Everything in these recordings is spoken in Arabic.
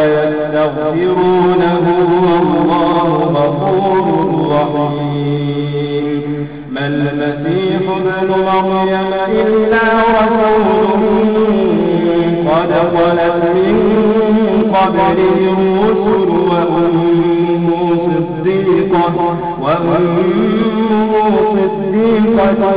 ويستغفرونه والله غفور رحيم. ما المسيح ابن مريم إلا رسول قد خلت من قبله الرسل وأمه صديقة وأمه صديقة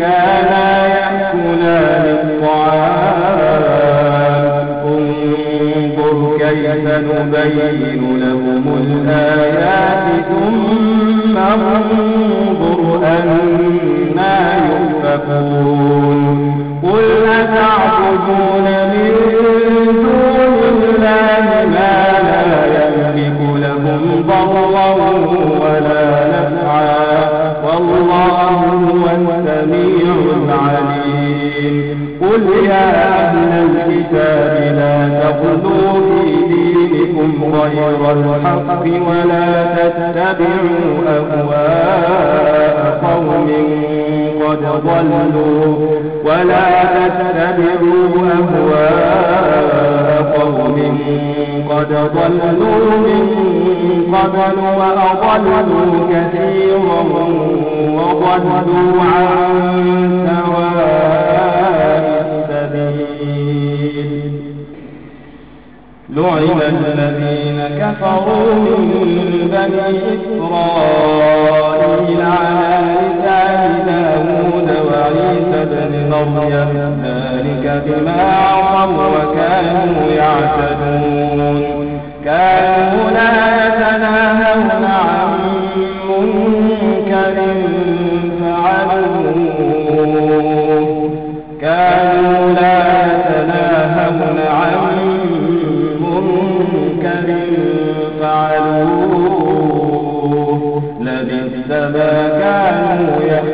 كانا يأكلان كيف نبين لهم الآيات ثم انظر. غير الحق ولا تتبعوا أهواء قوم قد ضلوا. ولا تتبعوا أهواء قوم قد ضلوا من قبل وأضلوا كثيرا وضلوا عن كانوا لا يتناهون عن منكر فعلوه. كانوا ما كانوا يفعلون.